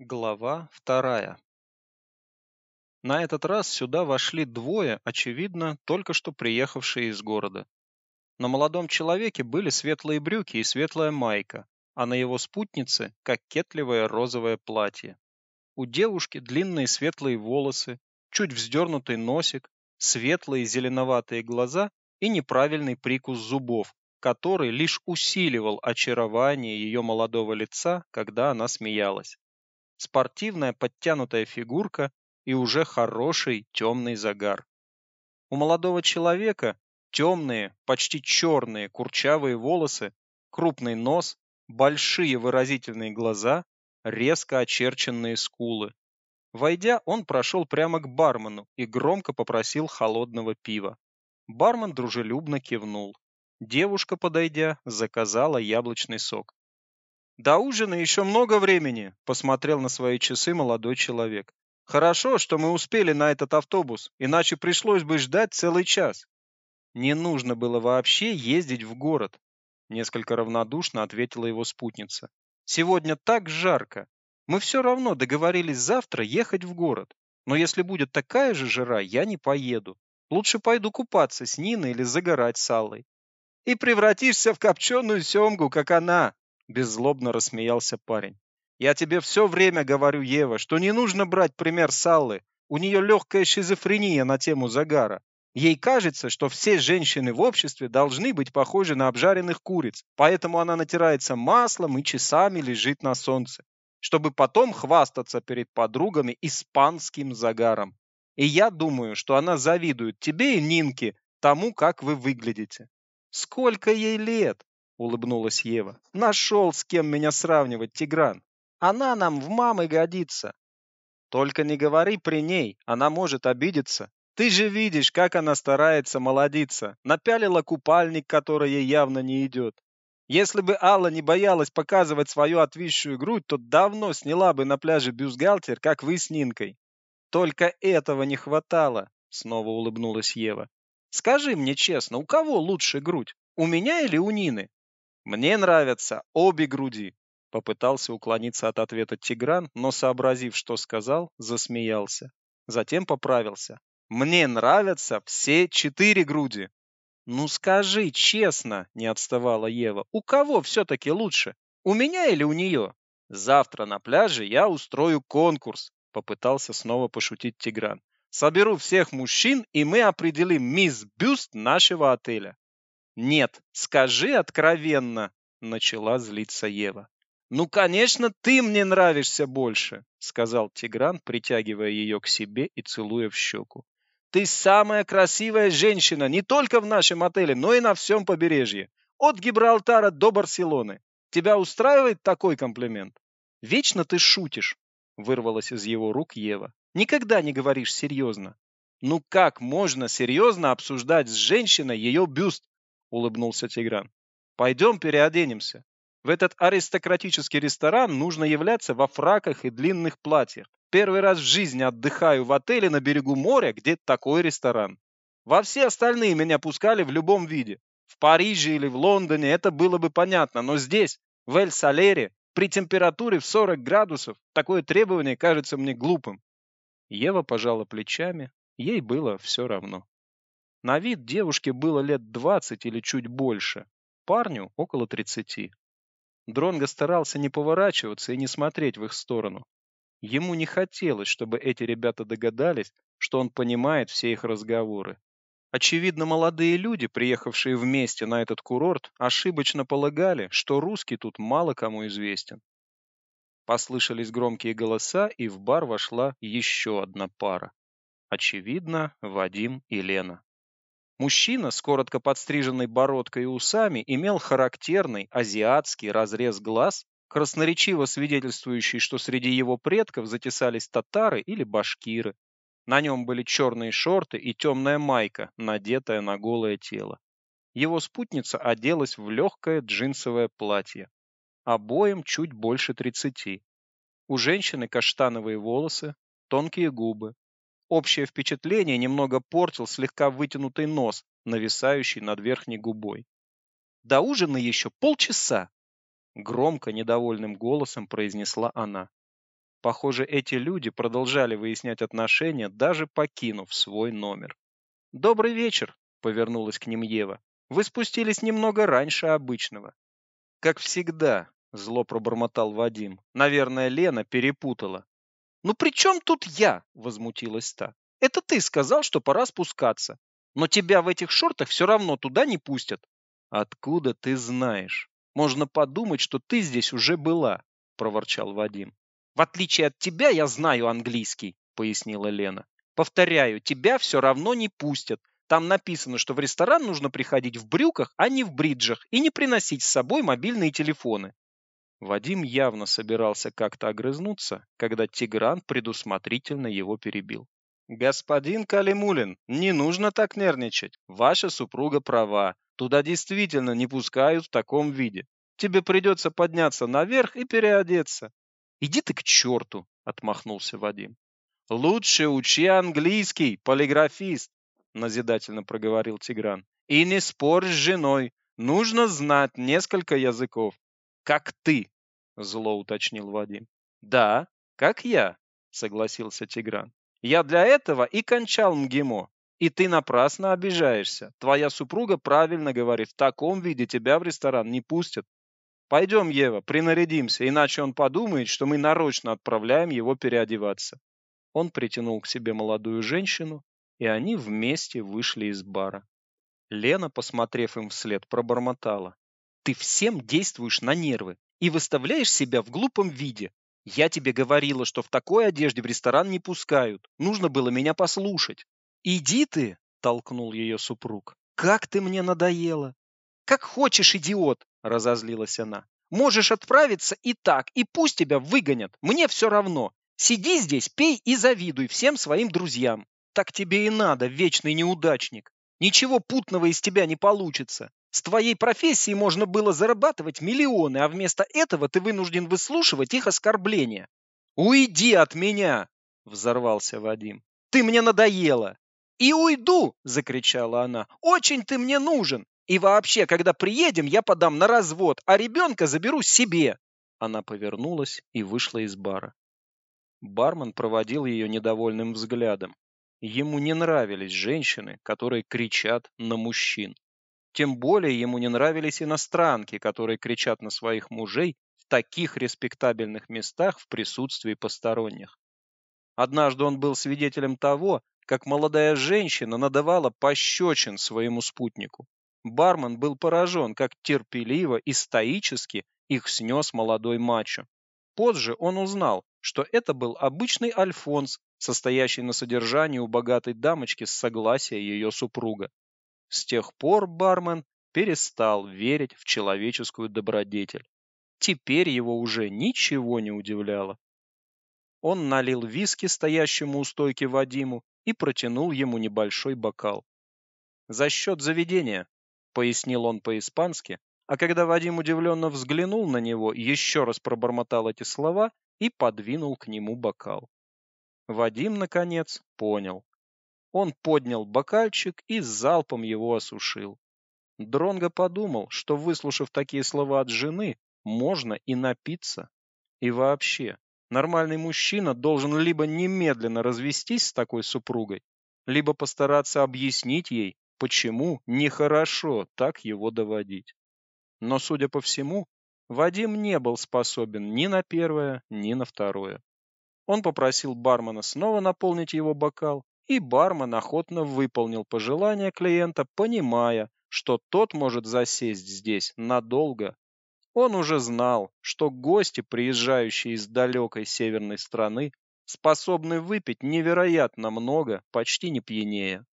Глава вторая. На этот раз сюда вошли двое, очевидно, только что приехавшие из города. На молодом человеке были светлые брюки и светлая майка, а на его спутнице кокетливое розовое платье. У девушки длинные светлые волосы, чуть вздернутый носик, светлые зеленоватые глаза и неправильный прикус зубов, который лишь усиливал очарование ее молодого лица, когда она смеялась спортивная подтянутая фигурка и уже хороший темный загар. У молодого человека темные, почти черные курчавые волосы, крупный нос, большие выразительные глаза, резко очерченные скулы. Войдя, он прошел прямо к бармену и громко попросил холодного пива. Бармен дружелюбно кивнул. Девушка, подойдя, заказала яблочный сок. До ужина еще много времени, посмотрел на свои часы молодой человек. Хорошо, что мы успели на этот автобус, иначе пришлось бы ждать целый час. Не нужно было вообще ездить в город, несколько равнодушно ответила его спутница. Сегодня так жарко. Мы все равно договорились завтра ехать в город. Но если будет такая же жара, я не поеду. Лучше пойду купаться с Ниной или загорать с Аллой. И превратишься в копченую семгу, как она, Беззлобно рассмеялся парень. Я тебе все время говорю, Ева, что не нужно брать пример с Аллы. У нее легкая шизофрения на тему загара. Ей кажется, что все женщины в обществе должны быть похожи на обжаренных куриц, поэтому она натирается маслом и часами лежит на солнце, чтобы потом хвастаться перед подругами испанским загаром. И я думаю, что она завидует тебе и Нинке тому, как вы выглядите. Сколько ей лет? Улыбнулась Ева. Нашел с кем меня сравнивать, Тигран. Она нам в мамы годится. Только не говори при ней, она может обидеться. Ты же видишь, как она старается молодиться. Напялила купальник, который ей явно не идет. Если бы Алла не боялась показывать свою отвисшую грудь, то давно сняла бы на пляже бюстгальтер, как вы с Нинкой. Только этого не хватало, снова улыбнулась Ева. Скажи мне честно, у кого лучше грудь? У меня или у Нины? Мне нравятся обе груди. Попытался уклониться от ответа Тигран, но сообразив, что сказал, засмеялся. Затем поправился. Мне нравятся все четыре груди. Ну скажи честно, не отставала Ева. У кого все таки лучше? У меня или у нее? Завтра на пляже я устрою конкурс, попытался снова пошутить Тигран. Соберу всех мужчин, и мы определим мисс Бюст нашего отеля. Нет, скажи откровенно, начала злиться Ева. Ну, конечно, ты мне нравишься больше, сказал Тигран, притягивая ее к себе и целуя в щеку. Ты самая красивая женщина не только в нашем отеле, но и на всем побережье, от Гибралтара до Барселоны. Тебя устраивает такой комплимент? Вечно ты шутишь, вырвалась из его рук Ева. Никогда не говоришь серьезно. Ну как можно серьезно обсуждать с женщиной ее бюст? Улыбнулся Тигран. Пойдем переоденемся. В этот аристократический ресторан нужно являться во фраках и длинных платьях. Первый раз в жизни отдыхаю в отеле на берегу моря, где такой ресторан. Во все остальные меня пускали в любом виде. В Париже или в Лондоне это было бы понятно, но здесь, в Эль-Салере, при температуре в 40 градусов, такое требование кажется мне глупым. Ева пожала плечами, ей было все равно. На вид девушке было лет 20 или чуть больше, парню около 30. Дронго старался не поворачиваться и не смотреть в их сторону. Ему не хотелось, чтобы эти ребята догадались, что он понимает все их разговоры. Очевидно, молодые люди, приехавшие вместе на этот курорт, ошибочно полагали, что русский тут мало кому известен. Послышались громкие голоса, и в бар вошла еще одна пара. Очевидно, Вадим и Лена. Мужчина с коротко подстриженной бородкой и усами имел характерный азиатский разрез глаз, красноречиво свидетельствующий, что среди его предков затесались татары или башкиры. На нем были черные шорты и темная майка, надетая на голое тело. Его спутница оделась в легкое джинсовое платье. Обоим чуть больше тридцати. У женщины каштановые волосы, тонкие губы, Общее впечатление немного портил слегка вытянутый нос, нависающий над верхней губой. До ужина еще полчаса, громко недовольным голосом произнесла она. Похоже, эти люди продолжали выяснять отношения, даже покинув свой номер. «Добрый вечер», — повернулась к ним Ева. «Вы спустились немного раньше обычного». «Как всегда», — зло пробормотал Вадим. «Наверное, Лена перепутала». «Ну при чем тут я?» — возмутилась та. «Это ты сказал, что пора спускаться. Но тебя в этих шортах все равно туда не пустят». «Откуда ты знаешь? Можно подумать, что ты здесь уже была», — проворчал Вадим. В отличие от тебя я знаю английский, пояснила Лена. Повторяю, тебя все равно не пустят. Там написано, что в ресторан нужно приходить в брюках, а не в бриджах, и не приносить с собой мобильные телефоны. Вадим явно собирался как-то огрызнуться, когда Тигран предусмотрительно его перебил. «Господин Калимулин, не нужно так нервничать. Ваша супруга права. Туда действительно не пускают в таком виде. Тебе придется подняться наверх и переодеться. Иди ты к черту, отмахнулся Вадим. Лучше учи английский, полиграфист, назидательно проговорил Тигран. И не спорь с женой. Нужно знать несколько языков. Как ты, зло уточнил Вадим. Да, как я, согласился Тигран. Я для этого и кончал МГИМО. И ты напрасно обижаешься. Твоя супруга правильно говорит, в таком виде тебя в ресторан не пустят. Пойдем, Ева, принарядимся, иначе он подумает, что мы нарочно отправляем его переодеваться. Он притянул к себе молодую женщину, и они вместе вышли из бара. Лена, посмотрев им вслед, пробормотала: "Ты всем действуешь на нервы и выставляешь себя в глупом виде. Я тебе говорила, что в такой одежде в ресторан не пускают. Нужно было меня послушать. Иди ты, толкнул ее супруг. Как ты мне надоела. Как хочешь, идиот, разозлилась она. Можешь отправиться и так, и пусть тебя выгонят. Мне все равно. Сиди здесь, пей и завидуй всем своим друзьям. Так тебе и надо, вечный неудачник. Ничего путного из тебя не получится. С твоей профессией можно было зарабатывать миллионы, а вместо этого ты вынужден выслушивать их оскорбления. Уйди от меня, взорвался Вадим. Ты мне надоела. И уйду, закричала она. Очень ты мне нужен. И вообще, когда приедем, я подам на развод, а ребенка заберу себе. Она повернулась и вышла из бара. Бармен проводил ее недовольным взглядом. Ему не нравились женщины, которые кричат на мужчин. Тем более ему не нравились иностранки, которые кричат на своих мужей в таких респектабельных местах в присутствии посторонних. Однажды он был свидетелем того, как молодая женщина надавала пощечин своему спутнику. Бармен был поражен, как терпеливо и стоически их снес молодой мачо. Позже он узнал, что это был обычный альфонс, состоящий на содержании у богатой дамочки с согласия ее супруга. С тех пор бармен перестал верить в человеческую добродетель. Теперь его уже ничего не удивляло. Он налил виски стоящему у стойки Вадиму и протянул ему небольшой бокал. За счет заведения, пояснил он по-испански, а когда Вадим удивленно взглянул на него, еще раз пробормотал эти слова и подвинул к нему бокал. Вадим наконец понял. Он поднял бокальчик и залпом его осушил. Дронго подумал, что выслушав такие слова от жены, можно и напиться. И вообще, нормальный мужчина должен либо немедленно развестись с такой супругой, либо постараться объяснить ей, почему нехорошо так его доводить. Но, судя по всему, Вадим не был способен ни на первое, ни на второе. Он попросил бармена снова наполнить его бокал, и бармен охотно выполнил пожелание клиента, понимая, что тот может засесть здесь надолго. Он уже знал, что гости, приезжающие из далекой северной страны, способны выпить невероятно много, почти не пьянее.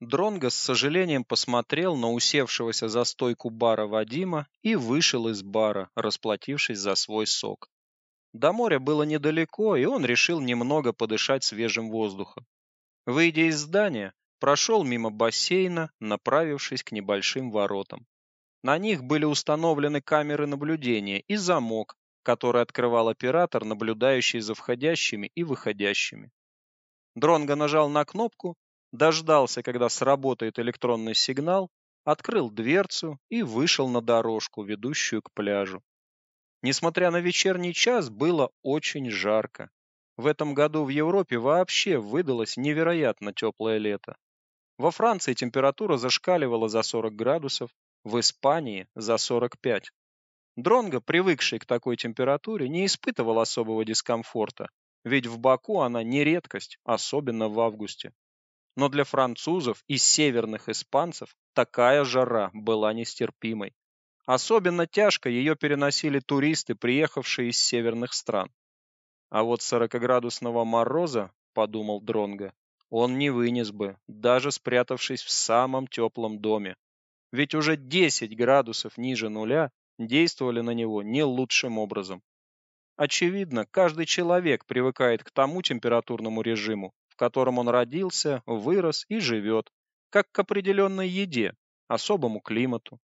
Дронго с сожалением посмотрел на усевшегося за стойку бара Вадима и вышел из бара, расплатившись за свой сок. До моря было недалеко, и он решил немного подышать свежим воздухом. Выйдя из здания, прошел мимо бассейна, направившись к небольшим воротам. На них были установлены камеры наблюдения и замок, который открывал оператор, наблюдающий за входящими и выходящими. Дронго нажал на кнопку, дождался, когда сработает электронный сигнал, открыл дверцу и вышел на дорожку, ведущую к пляжу. Несмотря на вечерний час, было очень жарко. В этом году в Европе вообще выдалось невероятно теплое лето. Во Франции температура зашкаливала за 40 градусов, в Испании за 45. Дронго, привыкший к такой температуре, не испытывал особого дискомфорта, ведь в Баку она не редкость, особенно в августе. Но для французов и северных испанцев такая жара была нестерпимой. Особенно тяжко ее переносили туристы, приехавшие из северных стран. А вот 40-градусного мороза, подумал Дронго, он не вынес бы, даже спрятавшись в самом теплом доме. Ведь уже 10 градусов ниже нуля действовали на него не лучшим образом. Очевидно, каждый человек привыкает к тому температурному режиму, в котором он родился, вырос и живет, как к определенной еде, особому климату.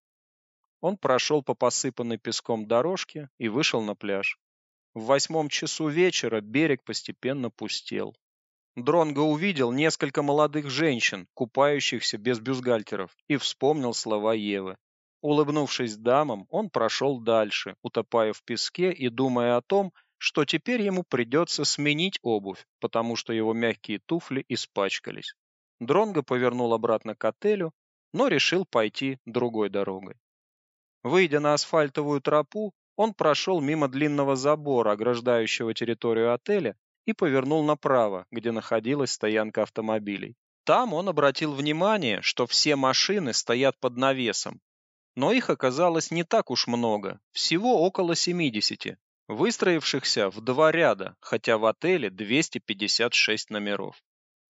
Он прошел по посыпанной песком дорожке и вышел на пляж. В восьмом часу вечера берег постепенно пустел. Дронго увидел несколько молодых женщин, купающихся без бюстгальтеров, и вспомнил слова Евы. Улыбнувшись дамам, он прошел дальше, утопая в песке и думая о том, что теперь ему придется сменить обувь, потому что его мягкие туфли испачкались. Дронго повернул обратно к отелю, но решил пойти другой дорогой. Выйдя на асфальтовую тропу, он прошел мимо длинного забора, ограждающего территорию отеля, и повернул направо, где находилась стоянка автомобилей. Там он обратил внимание, что все машины стоят под навесом, но их оказалось не так уж много, всего около 70, выстроившихся в два ряда, хотя в отеле 256 номеров.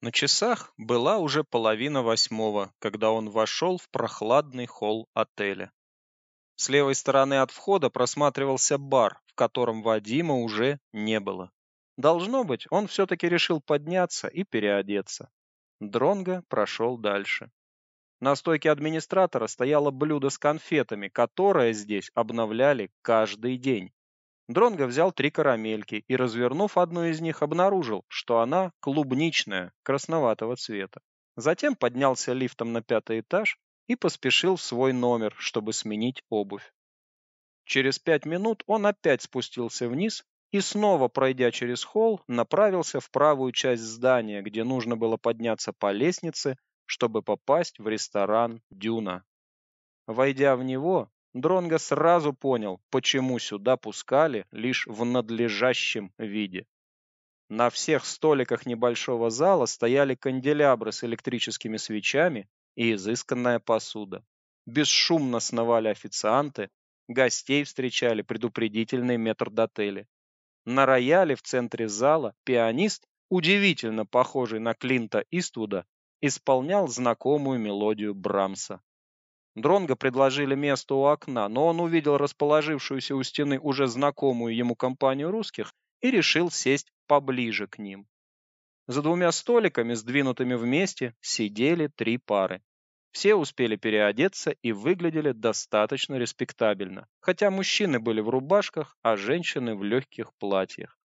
На часах была уже половина восьмого, когда он вошел в прохладный холл отеля. С левой стороны от входа просматривался бар, в котором Вадима уже не было. Должно быть, он все-таки решил подняться и переодеться. Дронго прошел дальше. На стойке администратора стояло блюдо с конфетами, которое здесь обновляли каждый день. Дронго взял три карамельки и, развернув одну из них, обнаружил, что она клубничная, красноватого цвета. Затем поднялся лифтом на пятый этаж и поспешил в свой номер, чтобы сменить обувь. Через пять минут он опять спустился вниз и снова, пройдя через холл, направился в правую часть здания, где нужно было подняться по лестнице чтобы попасть в ресторан Дюна. Войдя в него, Дронго сразу понял, почему сюда пускали лишь в надлежащем виде. На всех столиках небольшого зала стояли канделябры с электрическими свечами и изысканная посуда. Бесшумно сновали официанты, гостей встречали предупредительные метрдотели. На рояле в центре зала пианист, удивительно похожий на Клинта Иствуда, исполнял знакомую мелодию Брамса. Дронго предложили место у окна, но он увидел расположившуюся у стены уже знакомую ему компанию русских и решил сесть поближе к ним. За двумя столиками, сдвинутыми вместе, сидели три пары. Все успели переодеться и выглядели достаточно респектабельно, хотя мужчины были в рубашках, а женщины в легких платьях.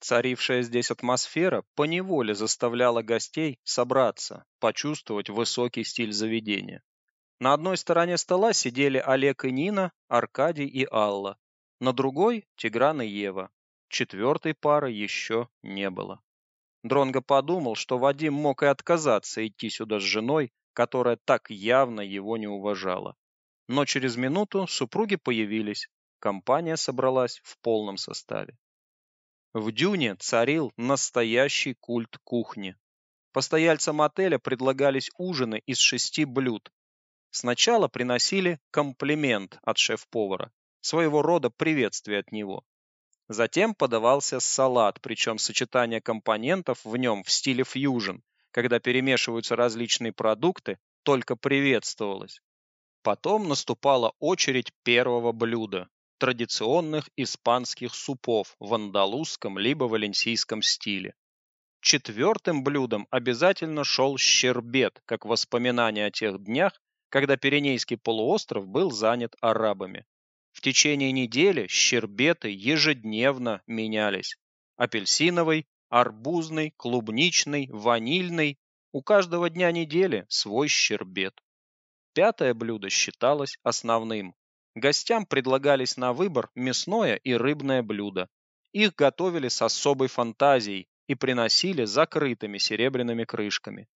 Царившая здесь атмосфера поневоле заставляла гостей собраться, почувствовать высокий стиль заведения. На одной стороне стола сидели Олег и Нина, Аркадий и Алла. На другой – Тигран и Ева. Четвертой пары еще не было. Дронго подумал, что Вадим мог и отказаться идти сюда с женой, которая так явно его не уважала. Но через минуту супруги появились. Компания собралась в полном составе. В Дюне царил настоящий культ кухни. Постояльцам отеля предлагались ужины из шести блюд. Сначала приносили комплимент от шеф-повара, своего рода приветствие от него. Затем подавался салат, причем сочетание компонентов в нем в стиле фьюжн, когда перемешиваются различные продукты, только приветствовалось. Потом наступала очередь первого блюда традиционных испанских супов в андалузском либо валенсийском стиле. Четвертым блюдом обязательно шел щербет, как воспоминание о тех днях, когда Пиренейский полуостров был занят арабами. В течение недели щербеты ежедневно менялись. Апельсиновый, арбузный, клубничный, ванильный. У каждого дня недели свой щербет. Пятое блюдо считалось основным Гостям предлагались на выбор мясное и рыбное блюдо. Их готовили с особой фантазией и приносили закрытыми серебряными крышками.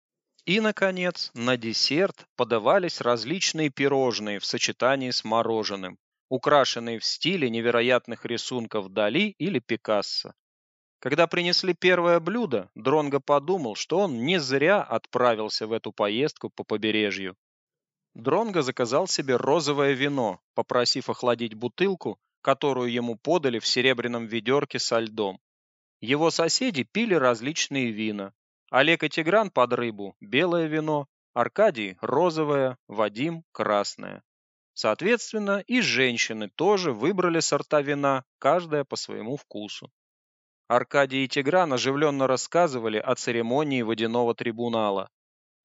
И, наконец, на десерт подавались различные пирожные в сочетании с мороженым, украшенные в стиле невероятных рисунков Дали или Пикассо. Когда принесли первое блюдо, Дронго подумал, что он не зря отправился в эту поездку по побережью. Дронго заказал себе розовое вино, попросив охладить бутылку, которую ему подали в серебряном ведерке со льдом. Его соседи пили различные вина. Олег и Тигран под рыбу – белое вино, Аркадий – розовое, Вадим – красное. Соответственно, и женщины тоже выбрали сорта вина, каждая по своему вкусу. Аркадий и Тигран оживленно рассказывали о церемонии водяного трибунала.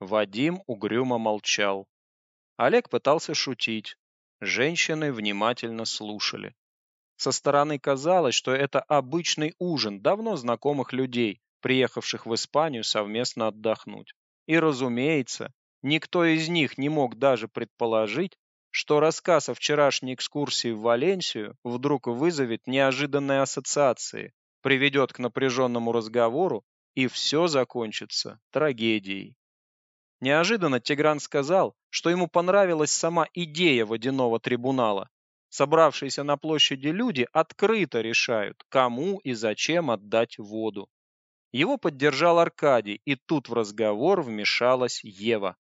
Вадим угрюмо молчал. Олег пытался шутить. Женщины внимательно слушали. Со стороны казалось, что это обычный ужин давно знакомых людей, приехавших в Испанию совместно отдохнуть. И, разумеется, никто из них не мог даже предположить, что рассказ о вчерашней экскурсии в Валенсию вдруг вызовет неожиданные ассоциации, приведет к напряженному разговору, и все закончится трагедией. Неожиданно Тигран сказал, что ему понравилась сама идея водяного трибунала. Собравшиеся на площади люди открыто решают, кому и зачем отдать воду. Его поддержал Аркадий, и тут в разговор вмешалась Ева.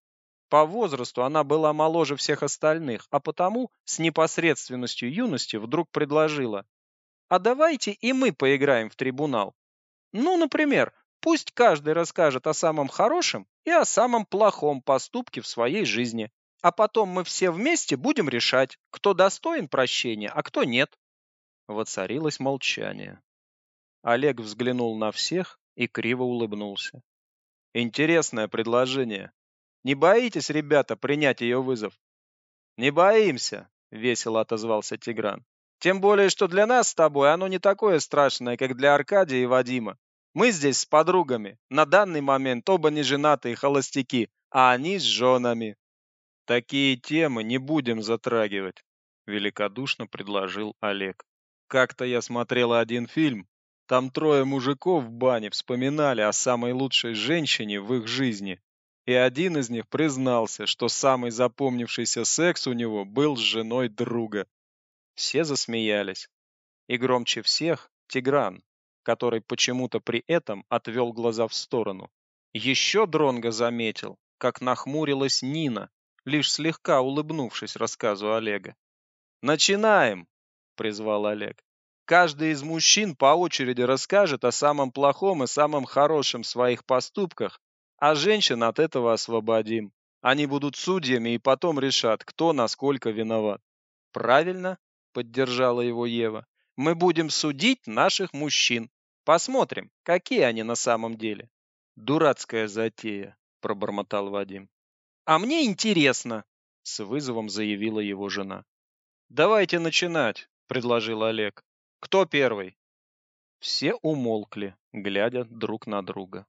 По возрасту она была моложе всех остальных, а потому с непосредственностью юности вдруг предложила: а давайте и мы поиграем в трибунал. Ну, например, пусть каждый расскажет о самом хорошем и о самом плохом поступке в своей жизни. А потом мы все вместе будем решать, кто достоин прощения, а кто нет. Воцарилось молчание. Олег взглянул на всех и криво улыбнулся. Интересное предложение. Не боитесь, ребята, принять ее вызов? Не боимся, весело отозвался Тигран. Тем более, что для нас с тобой оно не такое страшное, как для Аркадия и Вадима. Мы здесь с подругами. На данный момент оба не женатые холостяки, а они с женами. Такие темы не будем затрагивать, великодушно предложил Олег. Как-то я смотрел один фильм. Там трое мужиков в бане вспоминали о самой лучшей женщине в их жизни. И один из них признался, что самый запомнившийся секс у него был с женой друга. Все засмеялись. И громче всех Тигран, который почему-то при этом отвел глаза в сторону. Еще Дронго заметил, как нахмурилась Нина, лишь слегка улыбнувшись рассказу Олега. «Начинаем!» — призвал Олег. «Каждый из мужчин по очереди расскажет о самом плохом и самом хорошем своих поступках, а женщин от этого освободим. Они будут судьями и потом решат, кто насколько виноват. Правильно?» поддержала его Ева. Мы будем судить наших мужчин. Посмотрим, какие они на самом деле. Дурацкая затея, пробормотал Вадим. А мне интересно, с вызовом заявила его жена. Давайте начинать, предложил Олег. Кто первый? Все умолкли, глядя друг на друга.